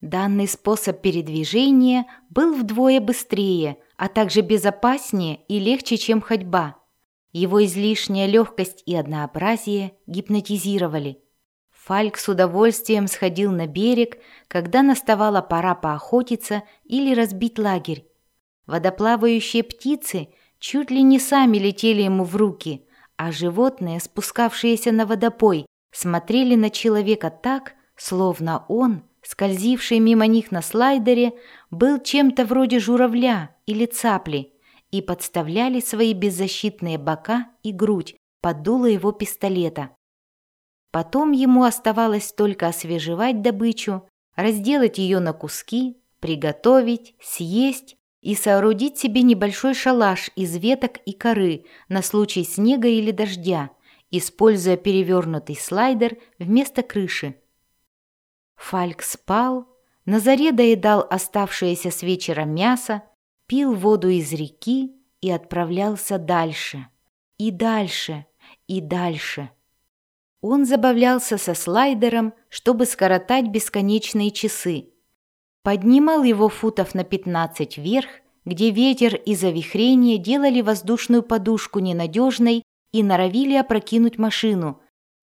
Данный способ передвижения был вдвое быстрее, а также безопаснее и легче, чем ходьба. Его излишняя легкость и однообразие гипнотизировали. Фальк с удовольствием сходил на берег, когда наставала пора поохотиться или разбить лагерь. Водоплавающие птицы чуть ли не сами летели ему в руки, а животные, спускавшиеся на водопой, смотрели на человека так, словно он, скользивший мимо них на слайдере, был чем-то вроде журавля или цапли и подставляли свои беззащитные бока и грудь под дуло его пистолета. Потом ему оставалось только освежевать добычу, разделать ее на куски, приготовить, съесть и соорудить себе небольшой шалаш из веток и коры на случай снега или дождя, используя перевернутый слайдер вместо крыши. Фальк спал, на заре доедал оставшееся с вечера мясо, пил воду из реки и отправлялся дальше, и дальше, и дальше. Он забавлялся со слайдером, чтобы скоротать бесконечные часы. Поднимал его футов на 15 вверх, где ветер и завихрение делали воздушную подушку ненадежной и норовили опрокинуть машину,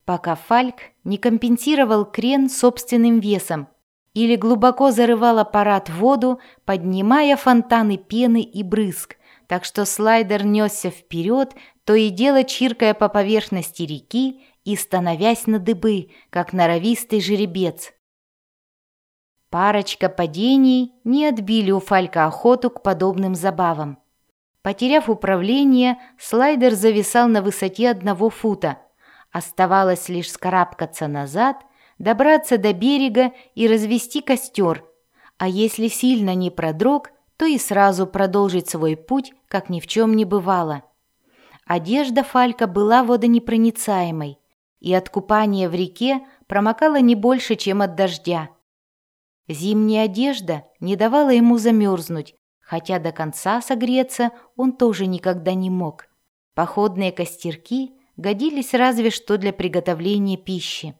пока Фальк не компенсировал крен собственным весом или глубоко зарывал аппарат в воду, поднимая фонтаны пены и брызг, так что слайдер несся вперед, то и дело чиркая по поверхности реки и становясь на дыбы, как норовистый жеребец. Парочка падений не отбили у Фалька охоту к подобным забавам. Потеряв управление, слайдер зависал на высоте одного фута. Оставалось лишь скарабкаться назад, добраться до берега и развести костер, а если сильно не продрог, то и сразу продолжить свой путь, как ни в чем не бывало. Одежда Фалька была водонепроницаемой, и от купания в реке промокала не больше, чем от дождя. Зимняя одежда не давала ему замерзнуть, хотя до конца согреться он тоже никогда не мог. Походные костерки годились разве что для приготовления пищи.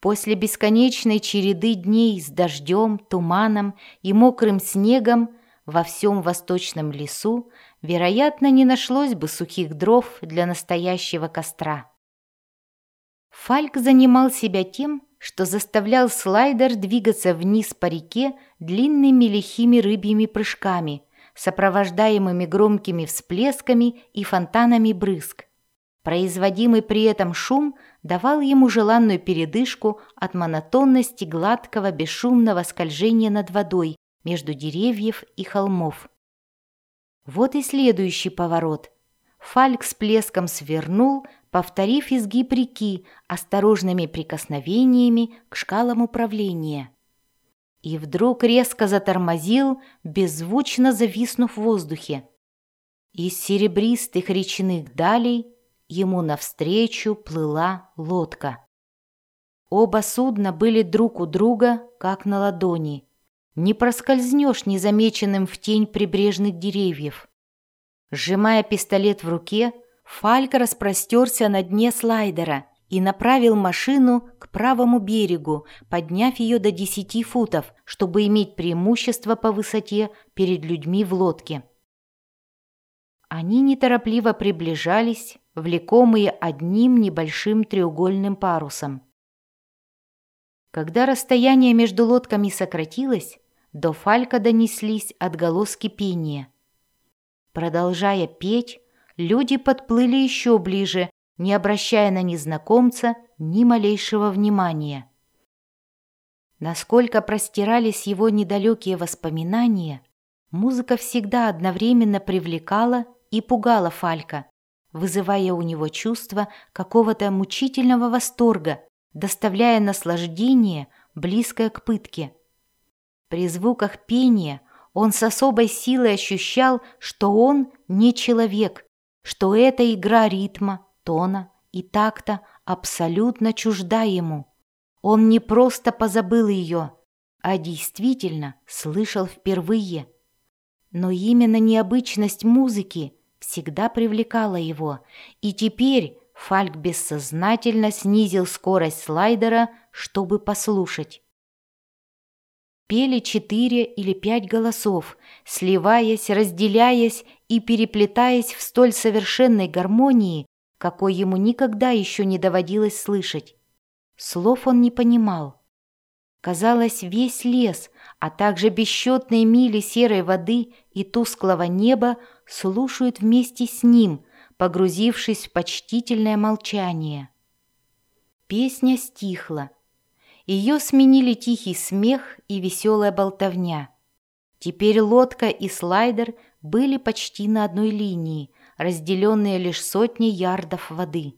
После бесконечной череды дней с дождем, туманом и мокрым снегом во всем восточном лесу, вероятно, не нашлось бы сухих дров для настоящего костра. Фальк занимал себя тем, что заставлял слайдер двигаться вниз по реке длинными лихими рыбьими прыжками, сопровождаемыми громкими всплесками и фонтанами брызг. Производимый при этом шум давал ему желанную передышку от монотонности гладкого бесшумного скольжения над водой между деревьев и холмов. Вот и следующий поворот. Фальк с плеском свернул, повторив изгиб реки осторожными прикосновениями к шкалам управления. И вдруг резко затормозил, беззвучно зависнув в воздухе. Из серебристых речных далей ему навстречу плыла лодка. Оба судна были друг у друга, как на ладони. Не проскользнешь незамеченным в тень прибрежных деревьев. Сжимая пистолет в руке, Фальк распростерся на дне слайдера и направил машину к правому берегу, подняв ее до 10 футов, чтобы иметь преимущество по высоте перед людьми в лодке. Они неторопливо приближались, влекомые одним небольшим треугольным парусом. Когда расстояние между лодками сократилось, до Фалька донеслись отголоски пения. Продолжая петь, люди подплыли еще ближе, не обращая на незнакомца ни малейшего внимания. Насколько простирались его недалекие воспоминания, музыка всегда одновременно привлекала и пугала Фалька, вызывая у него чувство какого-то мучительного восторга, доставляя наслаждение, близкое к пытке. При звуках пения он с особой силой ощущал, что он не человек, что эта игра ритма, тона и такта абсолютно чужда ему. Он не просто позабыл ее, а действительно слышал впервые. Но именно необычность музыки всегда привлекала его, и теперь Фальк бессознательно снизил скорость слайдера, чтобы послушать. пели четыре или пять голосов, сливаясь, разделяясь и переплетаясь в столь совершенной гармонии, какой ему никогда еще не доводилось слышать. Слов он не понимал. Казалось, весь лес, а также бесчетные мили серой воды и тусклого неба слушают вместе с ним, погрузившись в почтительное молчание. Песня стихла. Ее сменили тихий смех и веселая болтовня. Теперь лодка и слайдер были почти на одной линии, разделенные лишь сотней ярдов воды.